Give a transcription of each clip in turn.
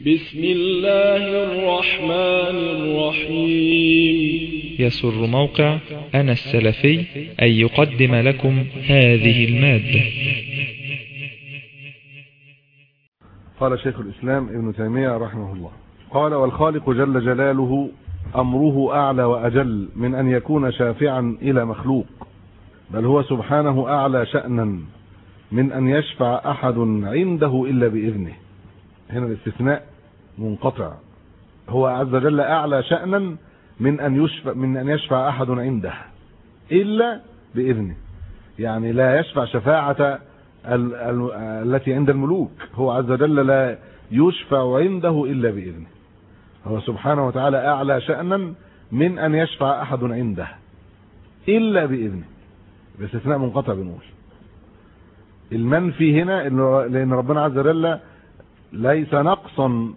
بسم الله الرحمن الرحيم. يسر موقع أنا السلفي أن يقدم لكم هذه المادة. قال شيخ الإسلام ابن تيمية رحمه الله. قال والخالق جل جلاله أمره أعلى وأجل من أن يكون شافعا إلى مخلوق بل هو سبحانه أعلى شأنا من أن يشفع أحد عنده إلا بإذنه. هنا الاستثناء. منقطع. هو عز وجل أعلى شأنا من أن يشفع من أن يشفع أحد عنده إلا بإذنه. يعني لا يشفع شفاعة ال ال التي عند الملوك. هو عز وجل لا يشفع عنده إلا بإذنه. هو سبحانه وتعالى أعلى شأنا من أن يشفع أحد عنده إلا بإذنه. باستثناء منقطع بنقول. المنفي هنا لأن ربنا عز وجل ليس نقصا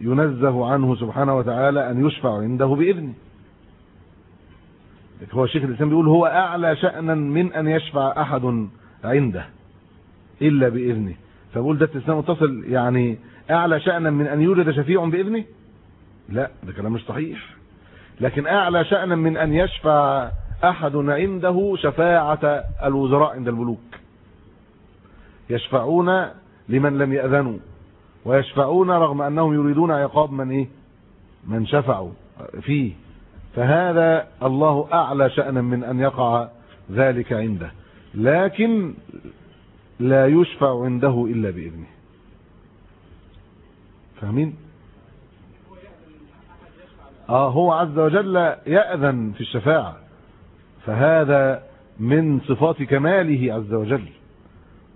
ينزه عنه سبحانه وتعالى أن يشفع عنده بإذنه هو الشيخ الإسلام بيقول هو أعلى شأنا من أن يشفع أحد عنده إلا بإذنه. فبقول ده استثناء متصل يعني أعلى شأنا من أن يوجد شفيع بإذنه؟ لا ده كلام مش صحيح. لكن أعلى شأنا من أن يشفع أحد عنده شفاعة الوزراء عند الملوك يشفعون لمن لم يأذنوا. ويشفعون رغم أنهم يريدون عقاب من إيه؟ من شفعوا فيه. فهذا الله أعلى شأنا من أن يقع ذلك عنده. لكن لا يشفع عنده إلا بإذنه. فاهمين؟ آه هو عز وجل يأذن في الشفاعة. فهذا من صفات كماله عز وجل.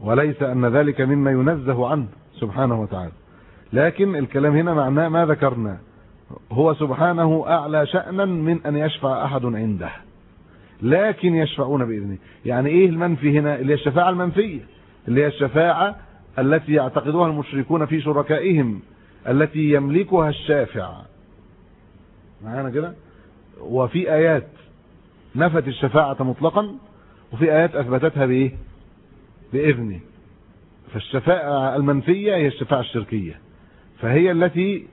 وليس أن ذلك مما ينزه عنه. سبحانه وتعالى. لكن الكلام هنا معناه ما ذكرنا. هو سبحانه أعلى شأنا من أن يشفع أحد عنده. لكن يشفعون بإذنه. يعني إيه المنفي هنا؟ اللي هي الشفاعة المنفية. اللي هي الشفاعة التي يعتقدها المشركون في شركائهم. التي يملكها الشافع. معانا كده؟ وفي آيات نفت الشفاعة مطلقا وفي آيات أثبتتها بإيه؟ بإذنه. فالشفاعة المنفية هي الشفاعة الشركية فهي التي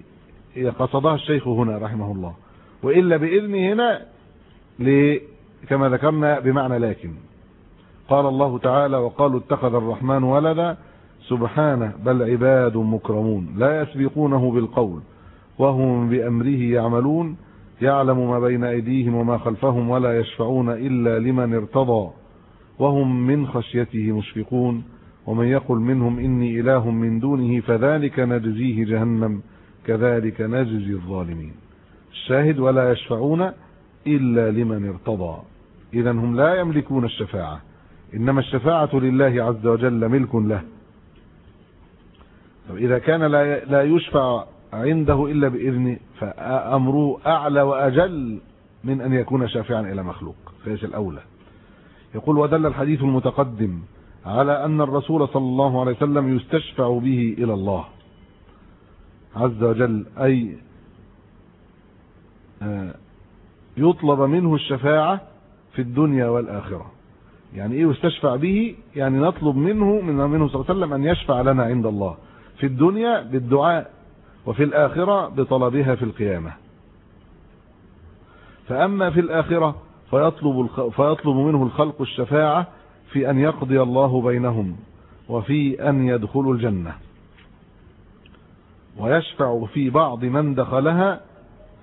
قصدها الشيخ هنا رحمه الله وإلا بإذنه هنا كما ذكرنا بمعنى لكن. قال الله تعالى وقالوا اتخذ الرحمن ولدا سبحانه بل عباد مكرمون لا يسبقونه بالقول وهم بأمره يعملون يعلم ما بين أيديهم وما خلفهم ولا يشفعون إلا لمن ارتضى وهم من خشيته مشفقون. ومن يقل منهم إني إله من دونه فذلك نجزيه جهنم كذلك نجزي الظالمين. الشاهد ولا يشفعون إلا لمن ارتضى. إذا هم لا يملكون الشفاعة. إنما الشفاعة لله عز وجل ملك له. طب إذا كان لا يشفع عنده إلا بإذنه فأمره أعلى وأجل من أن يكون شافعا إلى مخلوق. فيش الأولى؟ يقول ودل الحديث المتقدم على أن الرسول صلى الله عليه وسلم يستشفع به إلى الله عز وجل أي يطلب منه الشفاعة في الدنيا والآخرة. يعني إيه يستشفع به؟ يعني نطلب منه من منه صلى الله عليه وسلم أن يشفع لنا عند الله في الدنيا بالدعاء وفي الآخرة بطلبها في القيامة. فأما في الآخرة فيطلب, فيطلب منه الخلق الشفاعة في أن يقضي الله بينهم وفي أن يدخلوا الجنة. ويشفع في بعض من دخلها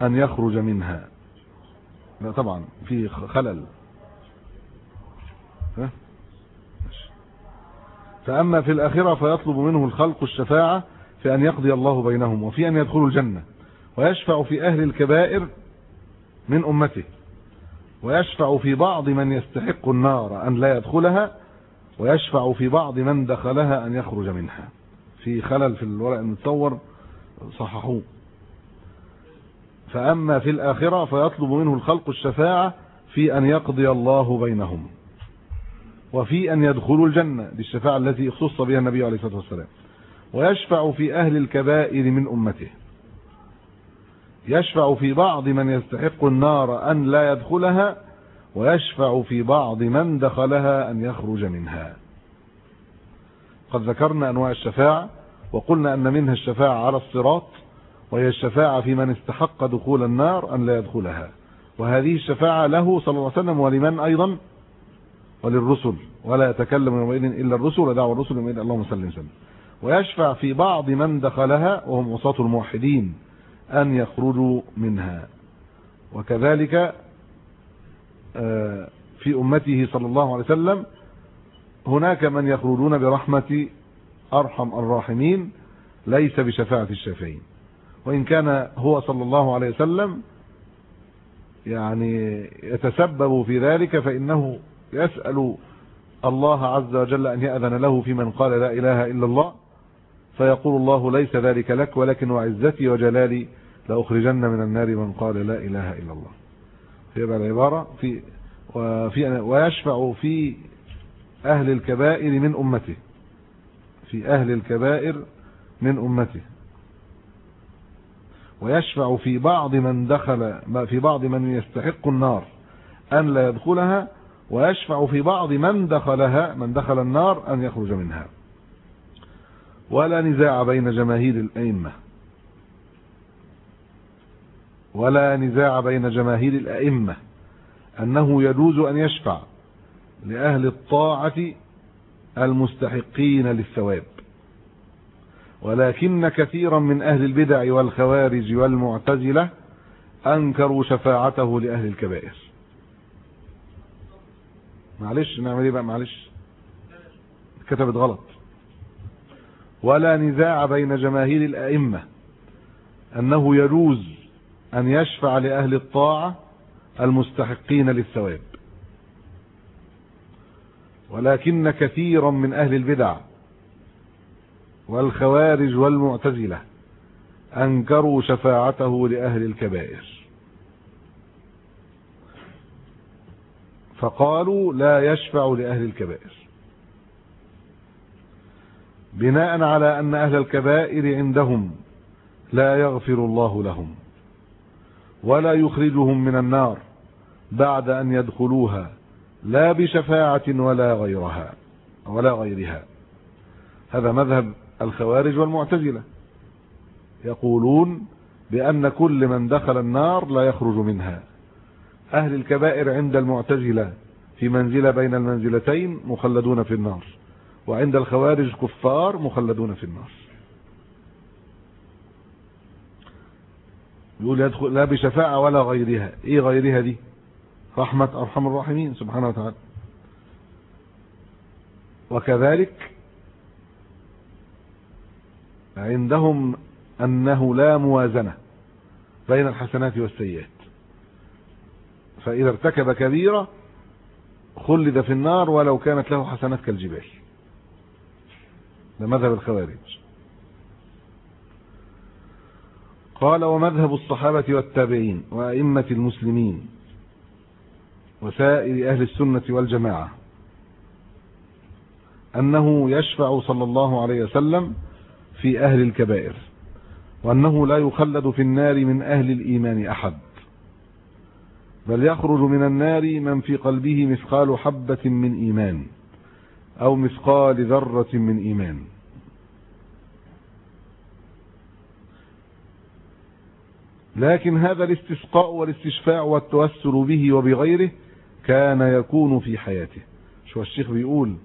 أن يخرج منها. لا طبعا في خلل. فأما في الآخرة فيطلب منه الخلق الشفاعة في أن يقضي الله بينهم وفي أن يدخلوا الجنة. ويشفع في أهل الكبائر من أمته. ويشفع في بعض من يستحق النار أن لا يدخلها ويشفع في بعض من دخلها أن يخرج منها. في خلل في الورق المتصور صححوه. فأما في الآخرة فيطلب منه الخلق الشفاعة في أن يقضي الله بينهم وفي أن يدخلوا الجنة دي الشفاعة التي اختص بها النبي عليه الصلاة والسلام. ويشفع في أهل الكبائر من أمته. يشفع في بعض من يستحق النار أن لا يدخلها ويشفع في بعض من دخلها أن يخرج منها. قد ذكرنا أنواع الشفاعة وقلنا أن منها الشفاعة على الصراط وهي الشفاعة في من استحق دخول النار أن لا يدخلها. وهذه الشفاعة له صلى الله عليه وسلم ولمن أيضا؟ وللرسل. ولا يتكلم يومئذ إلا الرسل ودعوى الرسل يومئذ اللهم صل وسلم. ويشفع في بعض من دخلها وهم عصاة الموحدين. أن يخرجوا منها. وكذلك في أمته صلى الله عليه وسلم هناك من يخرجون برحمة أرحم الراحمين ليس بشفاعة الشافعين. وإن كان هو صلى الله عليه وسلم يعني يتسبب في ذلك فإنه يسأل الله عز وجل أن يأذن له في من قال لا إله إلا الله. فيقول الله ليس ذلك لك ولكن وعزتي وجلالي لأخرجن من النار من قال لا إله إلا الله. يبقى العبارة في وفي ويشفع في أهل الكبائر من أمته. في أهل الكبائر من أمته. ويشفع في بعض من دخل في بعض من يستحق النار أن لا يدخلها ويشفع في بعض من دخلها من دخل النار أن يخرج منها. ولا نزاع بين جماهير الأئمة. ولا نزاع بين جماهير الأئمة. أنه يجوز أن يشفع لأهل الطاعة المستحقين للثواب. ولكن كثيرا من أهل البدع والخوارج والمعتزلة أنكروا شفاعته لأهل الكبائر. معلش نعمل إيه بقى؟ معلش. كتبت غلط. ولا نزاع بين جماهير الأئمة أنه يجوز أن يشفع لأهل الطاعة المستحقين للثواب. ولكن كثيرا من أهل البدع والخوارج والمعتزلة أنكروا شفاعته لأهل الكبائر. فقالوا لا يشفع لأهل الكبائر. بناء على أن أهل الكبائر عندهم لا يغفر الله لهم ولا يخرجهم من النار بعد أن يدخلوها لا بشفاعة ولا غيرها ولا غيرها. هذا مذهب الخوارج والمعتزلة يقولون بأن كل من دخل النار لا يخرج منها. أهل الكبائر عند المعتزلة في منزلة بين المنزلتين مخلدون في النار. وعند الخوارج كفار مخلدون في النار. يقول يدخل لا بشفاعة ولا غيرها. إيه غيرها دي؟ رحمة أرحم الراحمين سبحانه وتعالى. وكذلك عندهم أنه لا موازنة بين الحسنات والسيئات. فإذا ارتكب كبيرة خلد في النار ولو كانت له حسنات كالجبال. ده مذهب الخوارج. قال ومذهب الصحابة والتابعين وأئمة المسلمين وسائر أهل السنة والجماعة أنه يشفع صلى الله عليه وسلم في أهل الكبائر وأنه لا يخلد في النار من أهل الإيمان أحد بل يخرج من النار من في قلبه مثقال حبة من إيمان. أو مثقال ذرة من إيمان. لكن هذا الاستسقاء والاستشفاع والتوسل به وبغيره كان يكون في حياته. شو الشيخ بيقول؟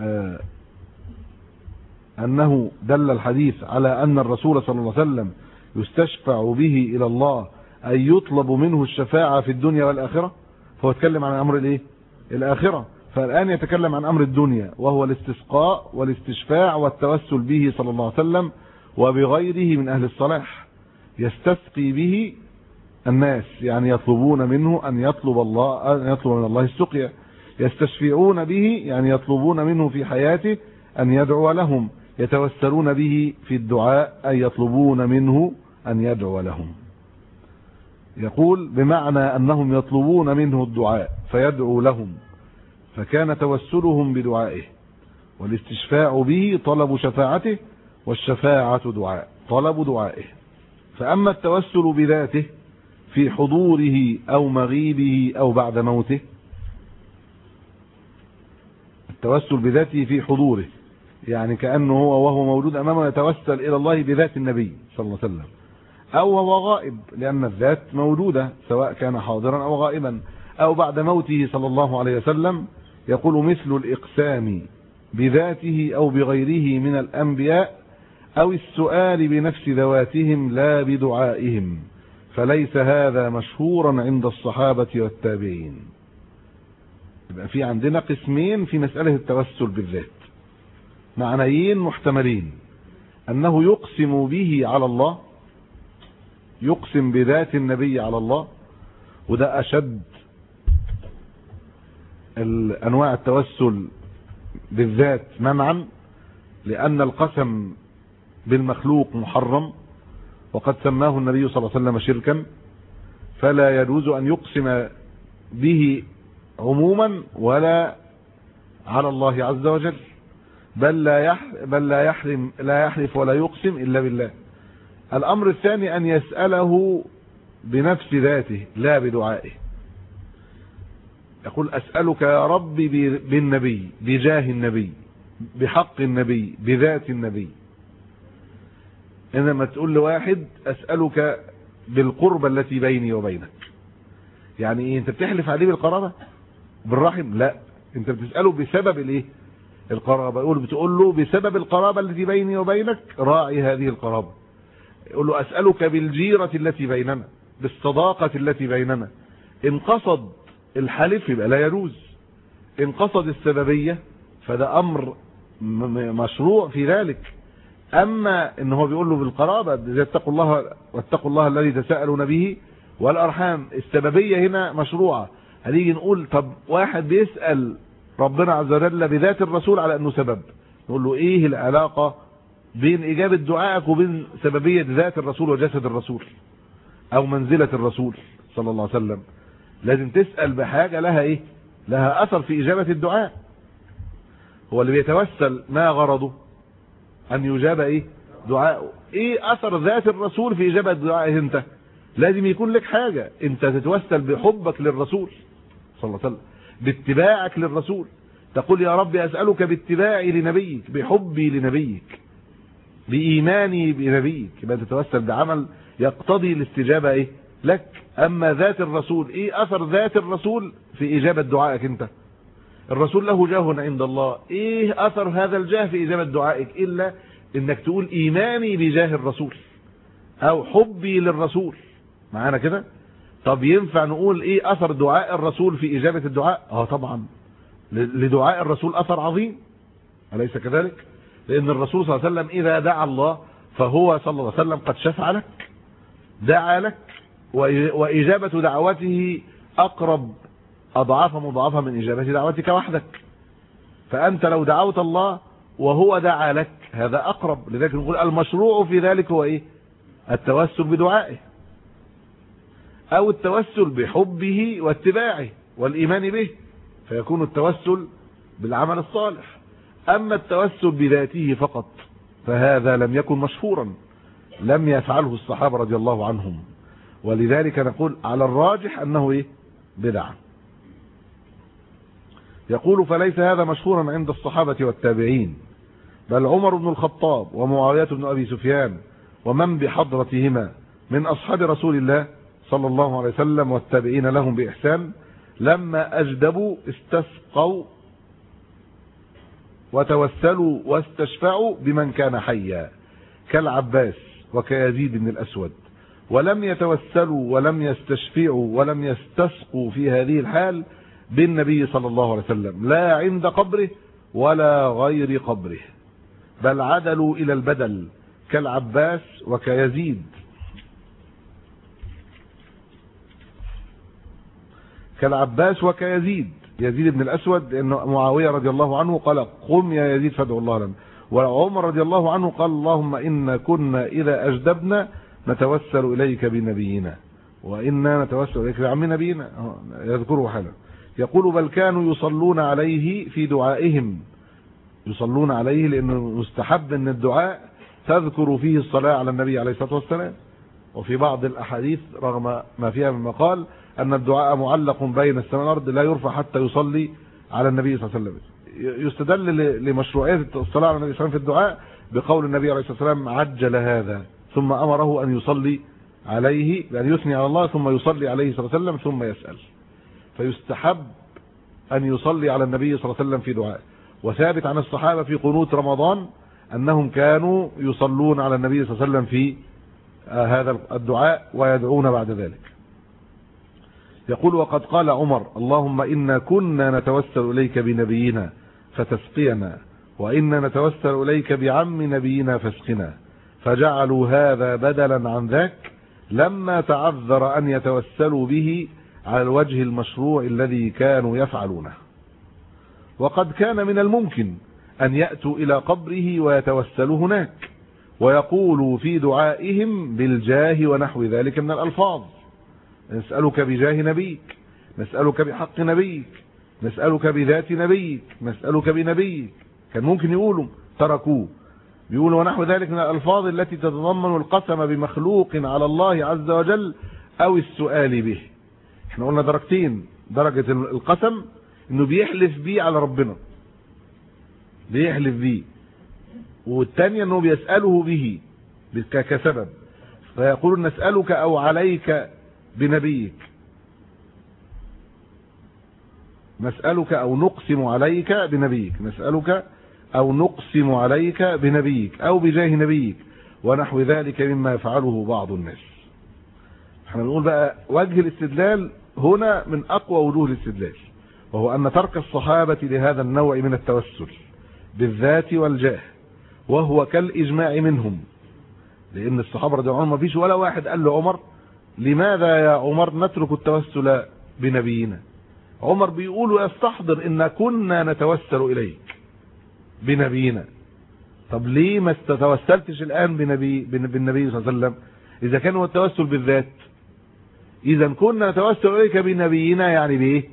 آه أنه دل الحديث على أن الرسول صلى الله عليه وسلم يستشفع به إلى الله أن يطلب منه الشفاعة في الدنيا والآخرة. فهو يتكلم عن أمر الإيه؟ الآخرة. فالآن يتكلم عن أمر الدنيا وهو الاستسقاء والاستشفاع والتوسل به صلى الله عليه وسلم وبغيره من أهل الصلاح. يستسقي به الناس يعني يطلبون منه أن يطلب الله أن يطلب من الله السقيا. يستشفعون به يعني يطلبون منه في حياته أن يدعو لهم. يتوسلون به في الدعاء أي يطلبون منه أن يدعو لهم. يقول بمعنى أنهم يطلبون منه الدعاء فيدعو لهم. فكان توسلهم بدعائه والاستشفاع به طلب شفاعته والشفاعة دعاء طلب دعائه. فأما التوسل بذاته في حضوره أو مغيبه أو بعد موته التوسل بذاته في حضوره يعني كأنه هو وهو موجود أمامه يتوسل إلى الله بذات النبي صلى الله عليه وسلم. أو هو غائب لأن الذات موجودة سواء كان حاضرا أو غائبا أو بعد موته صلى الله عليه وسلم يقول مثل الإقسام بذاته أو بغيره من الأنبياء أو السؤال بنفس ذواتهم لا بدعائهم فليس هذا مشهورا عند الصحابة والتابعين. يبقى في عندنا قسمين في مسألة التوسل بالذات. معنيين محتملين. أنه يقسم به على الله يقسم بذات النبي على الله وده أشد أنواع التوسل بالذات منعا لأن القسم بالمخلوق محرم وقد سماه النبي صلى الله عليه وسلم شركا فلا يجوز أن يقسم به عموما ولا على الله عز وجل بل لا بل لا يحرم لا يحلف ولا يقسم إلا بالله. الأمر الثاني أن يسأله بنفس ذاته لا بدعائه. يقول أسألك يا ربي بالنبي بجاه النبي بحق النبي بذات النبي. إنما تقول لواحد أسألك بالقربة التي بيني وبينك. يعني إيه؟ أنت بتحلف عليه بالقرابة؟ بالرحم؟ لا. أنت بتسأله بسبب الإيه؟ القرابة. يقول بتقول له بسبب القرابة التي بيني وبينك راعي هذه القرابة. يقول له أسألك بالجيرة التي بيننا بالصداقة التي بيننا. إن قصد الحلف يبقى لا يجوز. إن قصد السببية فده أمر مشروع في ذلك. أما إن هو بيقول له بالقرابة اتقوا الله واتقوا الله الذي تساءلون به والأرحام السببية هنا مشروعة. هنيجي نقول طب واحد بيسأل ربنا عز وجل بذات الرسول على أنه سبب. نقول له إيه العلاقة بين إجابة دعائك وبين سببية ذات الرسول وجسد الرسول أو منزلة الرسول صلى الله عليه وسلم؟ لازم تسأل بحاجة لها إيه؟ لها أثر في إجابة الدعاء. هو اللي بيتوسل ما غرضه؟ أن يجاب إيه؟ دعاءه إيه أثر ذات الرسول في إجابة دعائه أنت؟ لازم يكون لك حاجة. أنت تتوسل بحبك للرسول صلى الله عليه وسلم باتباعك للرسول. تقول يا رب أسألك باتباعي لنبيك بحبي لنبيك بإيماني بنبيك. يبقى تتوسل بعمل يقتضي الاستجابة إيه؟ لك. أما ذات الرسول إيه أثر ذات الرسول في إجابة دعائك أنت؟ الرسول له جاه عند الله. إيه أثر هذا الجاه في إجابة دعائك؟ إلا إنك تقول إيماني بجاه الرسول أو حبي للرسول. معانا كده؟ طب ينفع نقول إيه أثر دعاء الرسول في إجابة الدعاء؟ آه طبعا. لدعاء الرسول أثر عظيم. أليس كذلك؟ لأن الرسول صلى الله عليه وسلم إذا دعا الله فهو صلى الله عليه وسلم قد شفع لك دعا لك وإجابة دعوته أقرب أضعاف مضاعفة من إجابة دعوتك وحدك. فأنت لو دعوت الله وهو دعا لك هذا أقرب. لذلك نقول المشروع في ذلك هو إيه؟ التوسل بدعائه. أو التوسل بحبه واتباعه والإيمان به فيكون التوسل بالعمل الصالح. أما التوسل بذاته فقط فهذا لم يكن مشهورا لم يفعله الصحابة رضي الله عنهم. ولذلك نقول على الراجح أنه إيه؟ بدعة. يقول فليس هذا مشهورا عند الصحابة والتابعين بل عمر بن الخطاب ومعاوية بن أبي سفيان ومن بحضرتهما من أصحاب رسول الله صلى الله عليه وسلم والتابعين لهم بإحسان لما أجدبوا استسقوا وتوسلوا واستشفعوا بمن كان حيا كالعباس وكيزيد بن الأسود. ولم يتوسلوا ولم يستشفعوا ولم يستسقوا في هذه الحال بالنبي صلى الله عليه وسلم. لا عند قبره ولا غير قبره. بل عدلوا إلى البدل كالعباس وكيزيد. كالعباس وكيزيد. يزيد بن الأسود لأن معاوية رضي الله عنه قال قم يا يزيد فادعو الله لنا. وعمر رضي الله عنه قال اللهم إن كنا إذا أجدبنا نتوسل إليك بنبينا. وإنا نتوسل إليك بعم نبينا. يذكره حالا. يقول بل كانوا يصلون عليه في دعائهم. يصلون عليه لأنه مستحب أن الدعاء تذكر فيه الصلاة على النبي عليه الصلاة والسلام. وفي بعض الأحاديث رغم ما فيها من مقال أن الدعاء معلق بين السماء والأرض لا يرفع حتى يصلي على النبي صلى الله عليه وسلم. يستدل لمشروعية الصلاة على النبي صلى الله عليه وسلم في الدعاء بقول النبي عليه الصلاة والسلام عجل هذا. ثم أمره أن يصلي عليه بأن يثني على الله ثم يصلي عليه صلى الله عليه وسلم ثم يسأل. فيستحب أن يصلي على النبي صلى الله عليه وسلم في دعاء وثابت عن الصحابة في قنوت رمضان أنهم كانوا يصلون على النبي صلى الله عليه وسلم في هذا الدعاء ويدعون بعد ذلك. يقول وقد قال عمر اللهم إنا كنا نتوسل إليك بنبينا فتسقينا وإنا نتوسل إليك بعم نبينا فاسقنا فجعلوا هذا بدلا عن ذاك لما تعذر أن يتوسلوا به على الوجه المشروع الذي كانوا يفعلونه. وقد كان من الممكن أن يأتوا إلى قبره ويتوسلوا هناك ويقولوا في دعائهم بالجاه ونحو ذلك من الألفاظ. نسألك بجاه نبيك نسألك بحق نبيك نسألك بذات نبيك نسألك بنبيك. كان ممكن يقولوا تركوه بيقولوا ونحو ذلك من الألفاظ التي تتضمن القسم بمخلوق على الله عز وجل أو السؤال به. إحنا قلنا درجتين درجة القسم إنه بيحلف بيه على ربنا. بيحلف بيه. والثانيه إنه بيسأله به كسبب. فيقول نسألك أو عليك بنبيك. نسألك أو نقسم عليك بنبيك. نسألك أو نقسم عليك بنبيك أو بجاه نبيك ونحو ذلك مما يفعله بعض الناس. إحنا بنقول بقى وجه الاستدلال هنا من أقوى وجوه الاستدلال وهو أن ترك الصحابة لهذا النوع من التوسل بالذات والجاه وهو كالإجماع منهم. لأن الصحابة رضي الله عنهم ما فيش ولا واحد قال له عمر لماذا يا عمر نترك التوسل بنبينا؟ عمر بيقول يستحضر إن كنا نتوسل إليك. بنبينا. طب ليه ما تتوسلتش الآن بنبي بالنبي صلى الله عليه وسلم؟ إذا كان هو التوسل بالذات. إذا كنا نتوسل إليك بنبينا يعني بإيه؟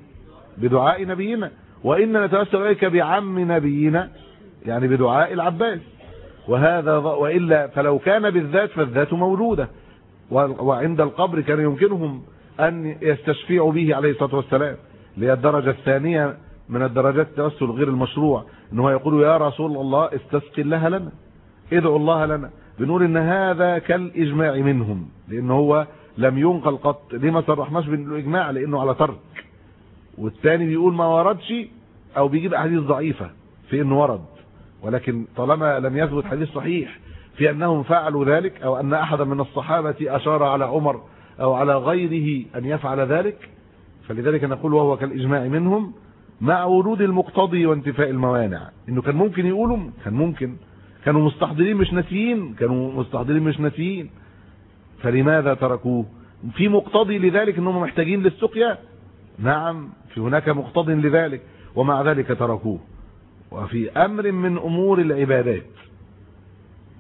بدعاء نبينا. وان نتوسل إليك بعم نبينا يعني بدعاء العباس. وهذا وإلا فلو كان بالذات فالذات موجوده وعند القبر كان يمكنهم أن يستشفعوا به عليه الصلاة والسلام. الدرجه الثانية من الدرجات التوسل غير المشروع ان هو يقول يا رسول الله استسقي الله لنا ادعوا الله لنا بنقول إن هذا كالإجماع منهم لأن هو لم ينقل قط ليه ما صرحناش بالإجماع؟ لأنه على ترك. والثاني بيقول ما وردش أو بيجيب أحاديث ضعيفة في إنه ورد ولكن طالما لم يثبت حديث صحيح في أنهم فعلوا ذلك أو أن احدا من الصحابة أشار على عمر أو على غيره أن يفعل ذلك فلذلك نقول وهو كالإجماع منهم مع ورود المقتضي وانتفاء الموانع. إنه كان ممكن يقولوا كان ممكن. كانوا مستحضرين مش ناسيين. كانوا مستحضرين مش ناسيين. فلماذا تركوه؟ في مقتضي لذلك إنهم محتاجين للسقيا؟ نعم في هناك مقتضي لذلك. ومع ذلك تركوه. وفي أمر من أمور العبادات.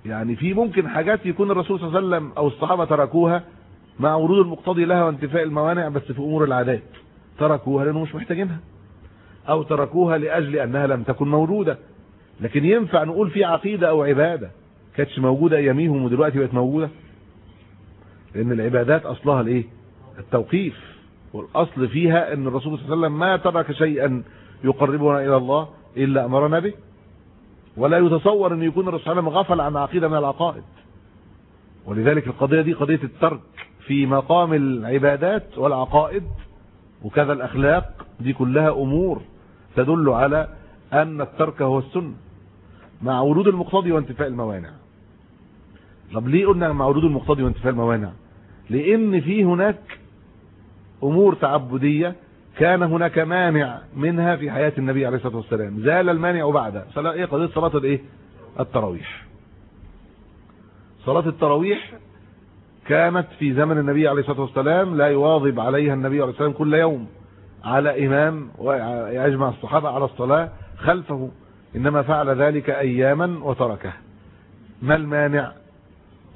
يعني في ممكن حاجات يكون الرسول صلى الله عليه وسلم أو الصحابة تركوها مع ورود المقتضي لها وانتفاء الموانع بس في أمور العادات. تركوها لأنه مش محتاجينها. أو تركوها لأجل أنها لم تكن موجودة. لكن ينفع نقول في عقيدة أو عبادة كانتش موجودة أياميهم ودلوقتي بقت موجودة؟ لأن العبادات أصلها الإيه؟ التوقيف. والأصل فيها أن الرسول صلى الله عليه وسلم ما ترك شيئا يقربنا إلى الله إلا أمرنا به. ولا يتصور أن يكون الرسول صلى الله عليه وسلم غفل عن عقيدة من العقائد. ولذلك القضية دي قضية الترك في مقام العبادات والعقائد وكذا الأخلاق دي كلها أمور تدل على أن الترك هو السنة مع ورود المقتضي وانتفاء الموانع. طب ليه قلنا مع ورود المقتضي وانتفاء الموانع؟ لأن في هناك أمور تعبدية كان هناك مانع منها في حياة النبي عليه الصلاة والسلام. زال المانع بعد. صلاة إيه؟ قضية صلاة الإيه؟ التراويح. صلاة التراويح كانت في زمن النبي عليه الصلاة والسلام لا يواظب عليها النبي عليه الصلاة والسلام كل يوم. على إمام ويجمع الصحابة على الصلاة خلفه إنما فعل ذلك أياما وتركه. ما المانع؟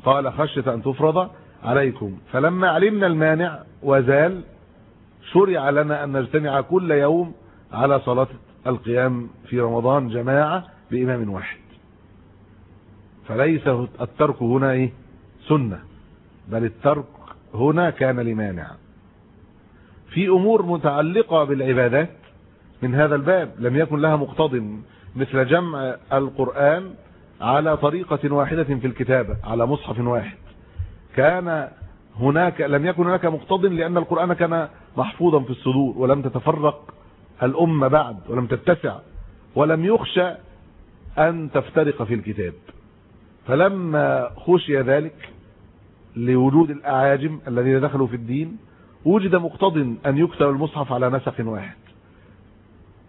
قال خشية أن تفرض عليكم. فلما علمنا المانع وزال شرع لنا أن نجتمع كل يوم على صلاة القيام في رمضان جماعة بإمام واحد. فليس الترك هنا إيه؟ سنة. بل الترك هنا كان لمانع. في أمور متعلقة بالعبادات من هذا الباب لم يكن لها مقتض مثل جمع القرآن على طريقة واحدة في الكتابة على مصحف واحد. كان هناك لم يكن هناك مقتض لأن القرآن كان محفوظا في الصدور ولم تتفرق الأمة بعد ولم تتسع ولم يخشى أن تفترق في الكتاب. فلما خشي ذلك لوجود الأعاجم الذين دخلوا في الدين وجد مقتض أن يكتب المصحف على نسق واحد.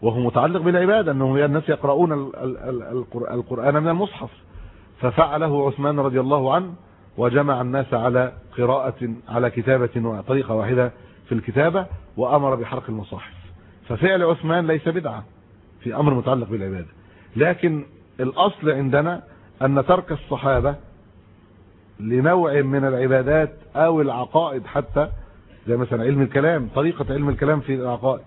وهو متعلق بالعبادة أنه الناس يقرؤون القرآن من المصحف. ففعله عثمان رضي الله عنه وجمع الناس على قراءة على كتابة وطريقة واحدة في الكتابة وأمر بحرق المصاحف. ففعل عثمان ليس بدعة في أمر متعلق بالعبادة. لكن الأصل عندنا أن ترك الصحابة لنوع من العبادات أو العقائد حتى زي مثلا علم الكلام طريقة علم الكلام في العقائد.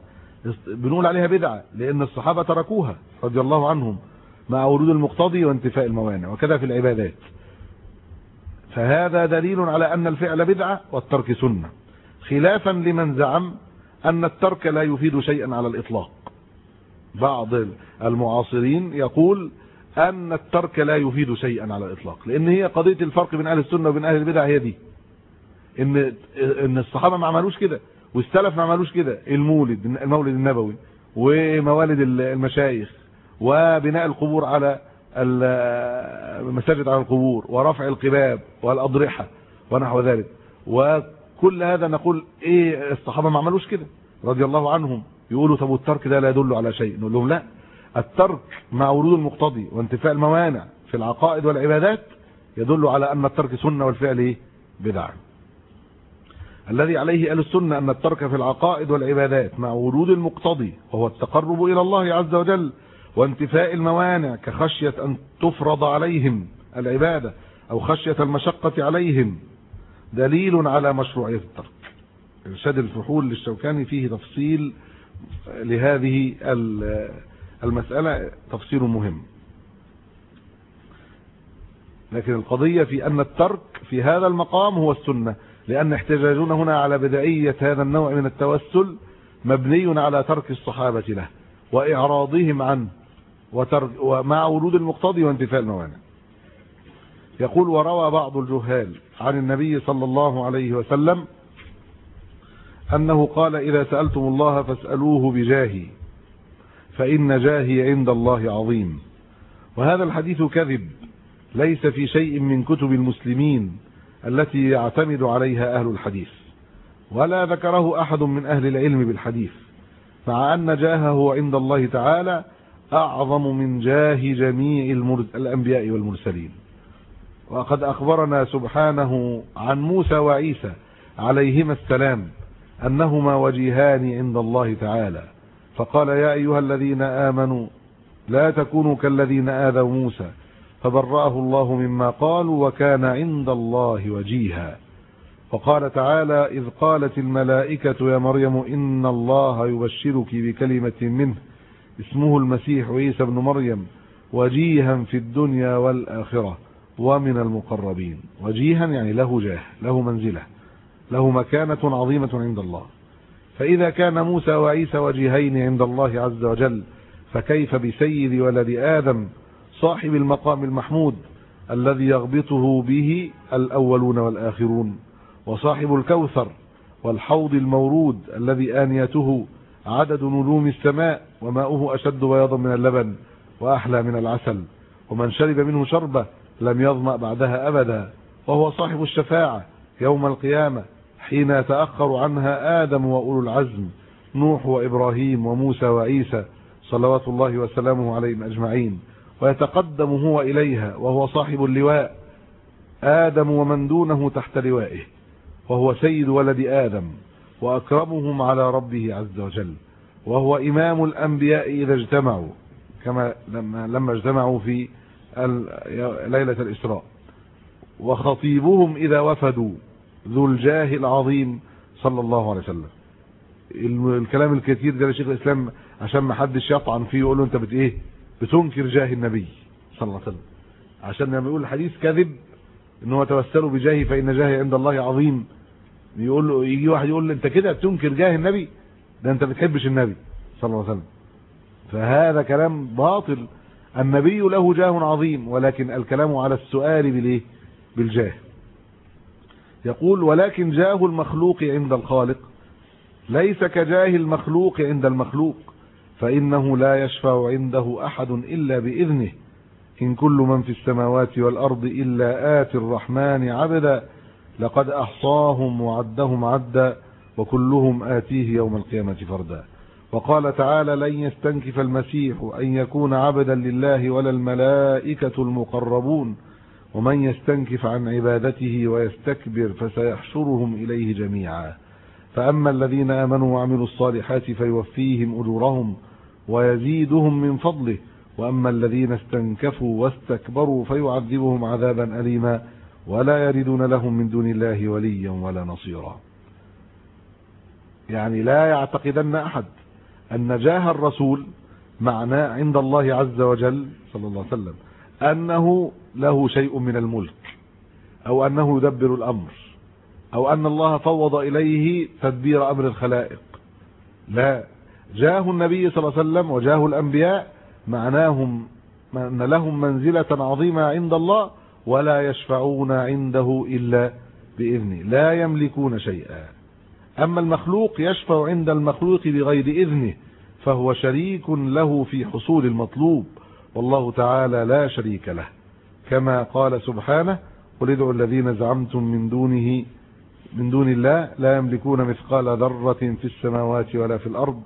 بنقول عليها بدعة لأن الصحابة تركوها رضي الله عنهم مع ورود المقتضي وانتفاء الموانع وكذا في العبادات. فهذا دليل على أن الفعل بدعة والترك سنة. خلافا لمن زعم أن الترك لا يفيد شيئا على الإطلاق. بعض المعاصرين يقول أن الترك لا يفيد شيئا على الإطلاق لأن هي قضية الفرق بين أهل السنة وبين أهل البدع هي دي. إن, إن الصحابة ما عملوش كده والسلف ما عملوش كده المولد المولد النبوي وموالد المشايخ وبناء القبور على المساجد على القبور ورفع القباب والأضرحة ونحو ذلك. وكل هذا نقول إيه الصحابة ما عملوش كده. رضي الله عنهم يقولوا طب والترك ده لا يدل على شيء. نقول لهم لا الترك مع ورود المقتضي وانتفاء الموانع في العقائد والعبادات يدل على أن الترك سنة والفعل إيه؟ بدعة. الذي عليه أهل السنة أن الترك في العقائد والعبادات مع ورود المقتضي وهو التقرب إلى الله عز وجل وانتفاء الموانع كخشية أن تفرض عليهم العبادة أو خشية المشقة عليهم دليل على مشروعية الترك. إرشاد الفحول للشوكاني فيه تفصيل لهذه المسألة تفصيل مهم. لكن القضية في أن الترك في هذا المقام هو السنة. لأن احتجاجنا هنا على بدعية هذا النوع من التوسل مبني على ترك الصحابة له وإعراضهم عنه ومع ورود المقتضي وانتفاء الموانع. يقول وروى بعض الجهال عن النبي صلى الله عليه وسلم أنه قال إذا سألتم الله فاسألوه بجاهي فإن جاهي عند الله عظيم. وهذا الحديث كذب ليس في شيء من كتب المسلمين التي يعتمد عليها أهل الحديث ولا ذكره أحد من أهل العلم بالحديث مع أن جاهه عند الله تعالى أعظم من جاه جميع الأنبياء والمرسلين. وقد أخبرنا سبحانه عن موسى وعيسى عليهما السلام أنهما وجيهان عند الله تعالى. فقال يا أيها الذين آمنوا لا تكونوا كالذين آذوا موسى فبرأه الله مما قالوا وكان عند الله وجيها. وقال تعالى إذ قالت الملائكة يا مريم إن الله يبشرك بكلمة منه اسمه المسيح عيسى بن مريم وجيها في الدنيا والآخرة ومن المقربين. وجيها يعني له جاه له منزلة له مكانة عظيمة عند الله. فإذا كان موسى وعيسى وجيهين عند الله عز وجل فكيف بسيد ولد آدم؟ صاحب المقام المحمود الذي يغبطه به الأولون والآخرون وصاحب الكوثر والحوض المورود الذي آنيته عدد نجوم السماء وماؤه أشد بياضا من اللبن وأحلى من العسل ومن شرب منه شربة لم يظمأ بعدها أبدا وهو صاحب الشفاعة يوم القيامة حين يتأخر عنها آدم وأولو العزم نوح وإبراهيم وموسى وعيسى صلوات الله وسلامه عليهم أجمعين. ويتقدم هو إليها وهو صاحب اللواء آدم ومن دونه تحت لوائه وهو سيد ولد آدم وأكرمهم على ربه عز وجل وهو إمام الأنبياء إذا اجتمعوا كما لما, لما اجتمعوا في ليلة الإسراء وخطيبهم إذا وفدوا ذو الجاه العظيم صلى الله عليه وسلم. الكلام الكثير ده لشيخ الإسلام عشان ما حدش يطعن فيه يقول له أنت بت إيه؟ بتنكر جاه النبي صلى الله عليه وسلم. عشان لما يقول الحديث كذب إن هو توسلوا بجاهي فإن جاهي عند الله عظيم. يقول له يجي واحد يقول له أنت كده بتنكر جاه النبي؟ ده أنت بتحبش النبي صلى الله عليه وسلم. فهذا كلام باطل. النبي له جاه عظيم ولكن الكلام على السؤال بالايه بالجاه. يقول ولكن جاه المخلوق عند الخالق ليس كجاه المخلوق عند المخلوق. فإنه لا يشفع عنده أحد إلا بإذنه. إن كل من في السماوات والأرض إلا آتي الرحمن عبدا لقد أحصاهم وعدهم عدا وكلهم آتيه يوم القيامة فردا. وقال تعالى لن يستنكف المسيح أن يكون عبدا لله ولا الملائكة المقربون. ومن يستنكف عن عبادته ويستكبر فسيحشرهم إليه جميعا. فأما الذين آمنوا وعملوا الصالحات فيوفيهم أجورهم ويزيدهم من فضله. وأما الذين استنكفوا واستكبروا فيعذبهم عذابا أليما ولا يردون لهم من دون الله وليا ولا نصيرا. يعني لا يعتقدن أحد أن جاه الرسول معناه عند الله عز وجل صلى الله عليه وسلم أنه له شيء من الملك أو أنه يدبر الأمر أو أن الله فوض إليه تدبير أمر الخلائق. لا جاه النبي صلى الله عليه وسلم وجاه الأنبياء معناهم أن لهم منزلة عظيمة عند الله ولا يشفعون عنده إلا بإذنه لا يملكون شيئا. أما المخلوق يشفع عند المخلوق بغير إذنه فهو شريك له في حصول المطلوب والله تعالى لا شريك له. كما قال سبحانه قل ادعوا الذين زعمتم من دونه من دون الله لا يملكون مثقال ذرة في السماوات ولا في الأرض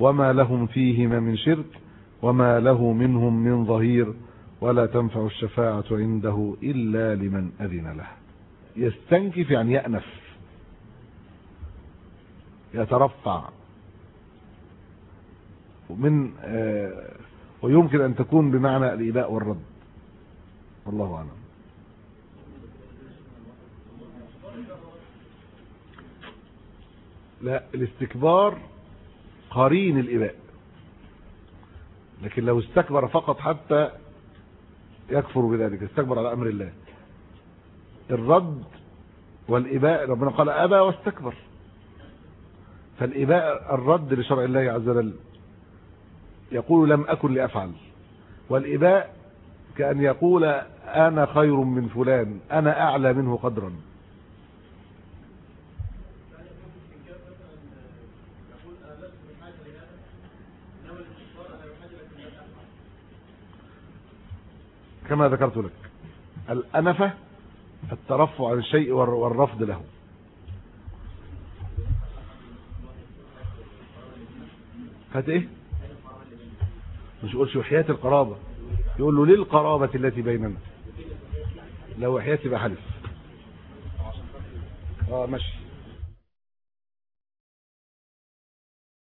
وما لهم فيهما من شرك وما له منهم من ظهير ولا تنفع الشفاعة عنده إلا لمن أذن له. يستنكف يعني يأنف يترفع. ومن ويمكن أن تكون بمعنى الإباء والرد. والله أعلم. لا الاستكبار قرين الإباء. لكن لو استكبر فقط حتى يكفر بذلك استكبر على أمر الله. الرد والإباء ربنا قال أبى واستكبر. فالإباء الرد لشرع الله عز وجل. يقول لم أكن لأفعل. والإباء كأن يقول أنا خير من فلان أنا أعلى منه قدرا. كما ذكرت لك الأنفة الترفع عن الشيء والرفض له. هات إيه؟ مش يقولش وحياة القرابة يقول له للقرابة التي بيننا. لو وحياة يبقى حلف. آه ماشي.